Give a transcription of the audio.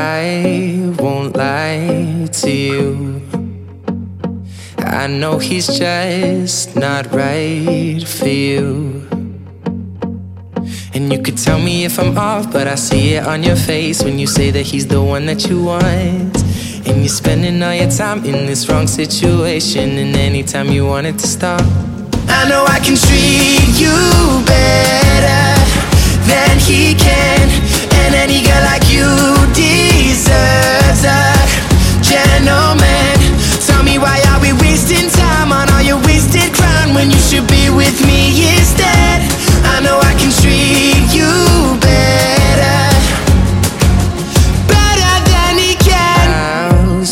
I won't lie to you. I know he's just not right for you. And you could tell me if I'm off, but I see it on your face when you say that he's the one that you want. And you're spending all your time in this wrong situation, and anytime you want it to stop, I know I can treat.